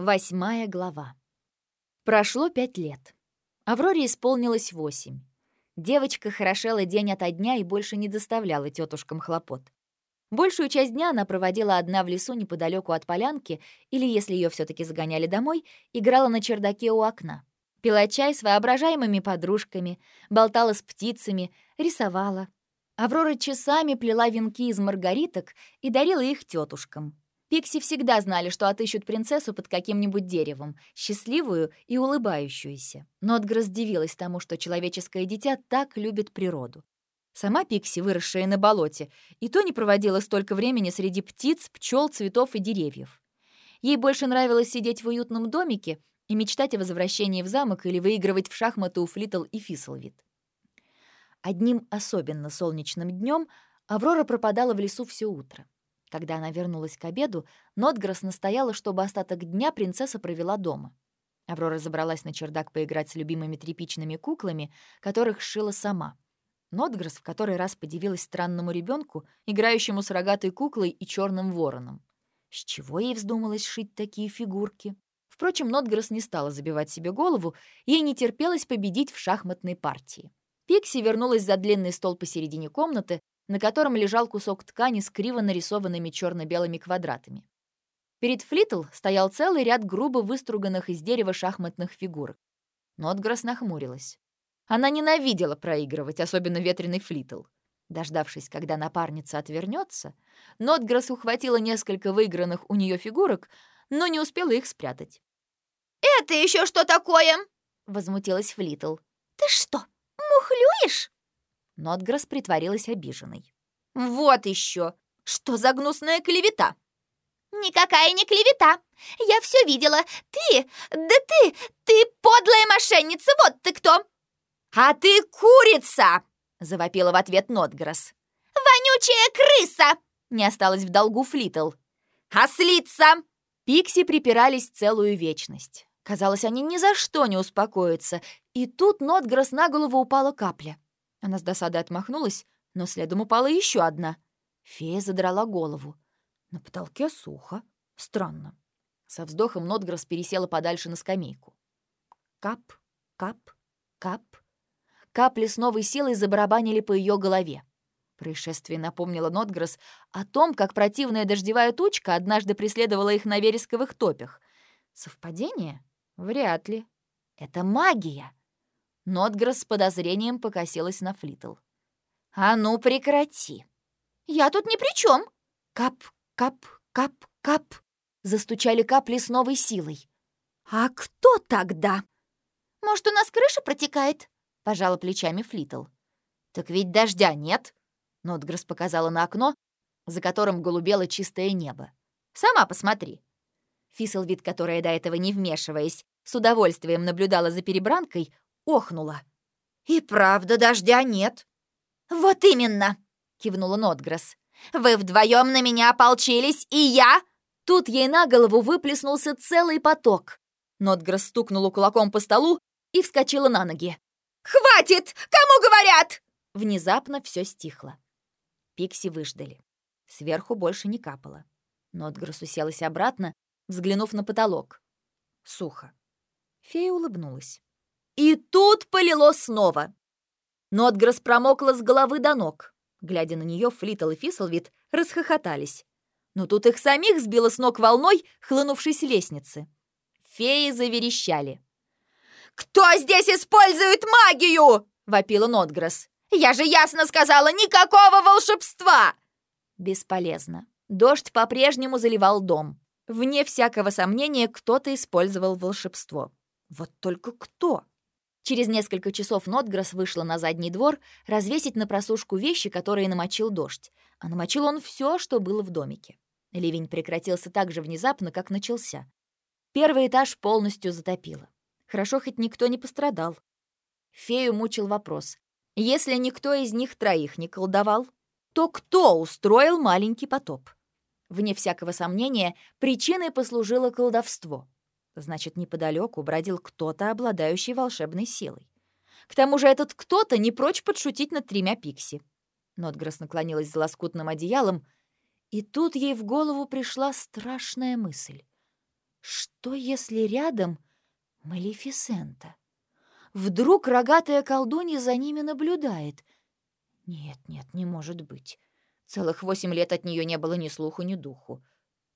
Восьмая глава. Прошло пять лет. Авроре исполнилось восемь. Девочка хорошела день ото дня и больше не доставляла тетушкам хлопот. Большую часть дня она проводила одна в лесу неподалеку от полянки, или, если ее все таки загоняли домой, играла на чердаке у окна. Пила чай с воображаемыми подружками, болтала с птицами, рисовала. Аврора часами плела венки из маргариток и дарила их тетушкам. Пикси всегда знали, что отыщут принцессу под каким-нибудь деревом, счастливую и улыбающуюся. Но Отгра дивилась тому, что человеческое дитя так любит природу. Сама Пикси, выросшая на болоте, и то не проводила столько времени среди птиц, пчел, цветов и деревьев. Ей больше нравилось сидеть в уютном домике и мечтать о возвращении в замок или выигрывать в шахматы у Флитл и Фисселвит. Одним особенно солнечным днем Аврора пропадала в лесу все утро. Когда она вернулась к обеду, Нотгресс настояла, чтобы остаток дня принцесса провела дома. Аврора забралась на чердак поиграть с любимыми тряпичными куклами, которых сшила сама. Нотгресс в который раз подивилась странному ребенку, играющему с рогатой куклой и черным вороном. С чего ей вздумалось шить такие фигурки? Впрочем, Нотгресс не стала забивать себе голову, ей не терпелось победить в шахматной партии. Пикси вернулась за длинный стол посередине комнаты, на котором лежал кусок ткани с криво нарисованными черно-белыми квадратами. Перед Флитл стоял целый ряд грубо выструганных из дерева шахматных фигурок. Нотгресс нахмурилась. Она ненавидела проигрывать, особенно ветреный Флитл. Дождавшись, когда напарница отвернется, Нотгресс ухватила несколько выигранных у нее фигурок, но не успела их спрятать. «Это еще что такое?» — возмутилась Флитл. «Ты что, мухлюешь?» Нотгресс притворилась обиженной. «Вот еще! Что за гнусная клевета?» «Никакая не клевета! Я все видела! Ты! Да ты! Ты подлая мошенница! Вот ты кто!» «А ты курица!» — завопила в ответ Нотгресс. «Вонючая крыса!» — не осталось в долгу Флитл. «Ослица!» Пикси припирались целую вечность. Казалось, они ни за что не успокоятся. И тут Нотгресс на голову упала капля. Она с досадой отмахнулась, но следом упала еще одна. Фея задрала голову. На потолке сухо. Странно. Со вздохом Нотгресс пересела подальше на скамейку. Кап, кап, кап. Капли с новой силой забарабанили по ее голове. Происшествие напомнило Нотгресс о том, как противная дождевая тучка однажды преследовала их на вересковых топях. Совпадение? Вряд ли. Это магия. Нотгресс с подозрением покосилась на Флитл. «А ну, прекрати!» «Я тут ни при чем. Кап, кап, кап, кап. Застучали капли с новой силой. «А кто тогда?» «Может, у нас крыша протекает?» — пожала плечами Флитл. «Так ведь дождя нет!» Нотгресс показала на окно, за которым голубело чистое небо. «Сама посмотри!» Фисселвид, которая до этого не вмешиваясь, с удовольствием наблюдала за перебранкой, охнула. «И правда дождя нет». «Вот именно!» — кивнула Нотгресс. «Вы вдвоем на меня ополчились, и я...» Тут ей на голову выплеснулся целый поток. Нотгресс стукнула кулаком по столу и вскочила на ноги. «Хватит! Кому говорят?» Внезапно все стихло. Пикси выждали. Сверху больше не капало. Нотгресс уселась обратно, взглянув на потолок. Сухо. Фея улыбнулась. И тут полило снова. Нотгресс промокла с головы до ног. Глядя на нее, Флитл и Фисселвит расхохотались. Но тут их самих сбило с ног волной, хлынувшей с лестницы. Феи заверещали. «Кто здесь использует магию?» — вопила Нотгресс. «Я же ясно сказала, никакого волшебства!» Бесполезно. Дождь по-прежнему заливал дом. Вне всякого сомнения, кто-то использовал волшебство. Вот только кто? Через несколько часов Нотгресс вышла на задний двор развесить на просушку вещи, которые намочил дождь. А намочил он все, что было в домике. Ливень прекратился так же внезапно, как начался. Первый этаж полностью затопило. Хорошо, хоть никто не пострадал. Фею мучил вопрос. Если никто из них троих не колдовал, то кто устроил маленький потоп? Вне всякого сомнения, причиной послужило колдовство — Значит, неподалеку бродил кто-то, обладающий волшебной силой. К тому же этот кто-то не прочь подшутить над тремя пикси. Нотгресс наклонилась за лоскутным одеялом, и тут ей в голову пришла страшная мысль. Что, если рядом Малефисента? Вдруг рогатая колдунья за ними наблюдает? Нет, нет, не может быть. Целых восемь лет от нее не было ни слуху, ни духу.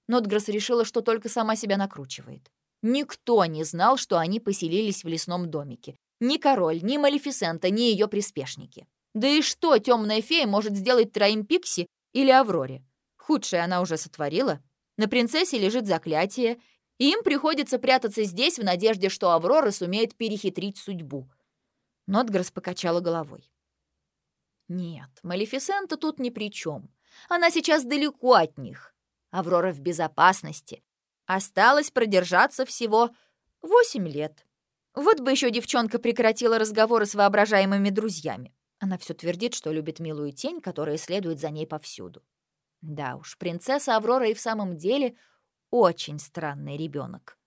Нотгресс решила, что только сама себя накручивает. Никто не знал, что они поселились в лесном домике. Ни король, ни Малефисента, ни ее приспешники. Да и что темная фея может сделать троим Пикси или Авроре? Худшее она уже сотворила. На принцессе лежит заклятие, и им приходится прятаться здесь в надежде, что Аврора сумеет перехитрить судьбу. Нотгресс покачала головой. Нет, Малефисента тут ни при чем. Она сейчас далеко от них. Аврора в безопасности. Осталось продержаться всего восемь лет. Вот бы еще девчонка прекратила разговоры с воображаемыми друзьями. Она все твердит, что любит милую тень, которая следует за ней повсюду. Да уж, принцесса Аврора и в самом деле очень странный ребенок.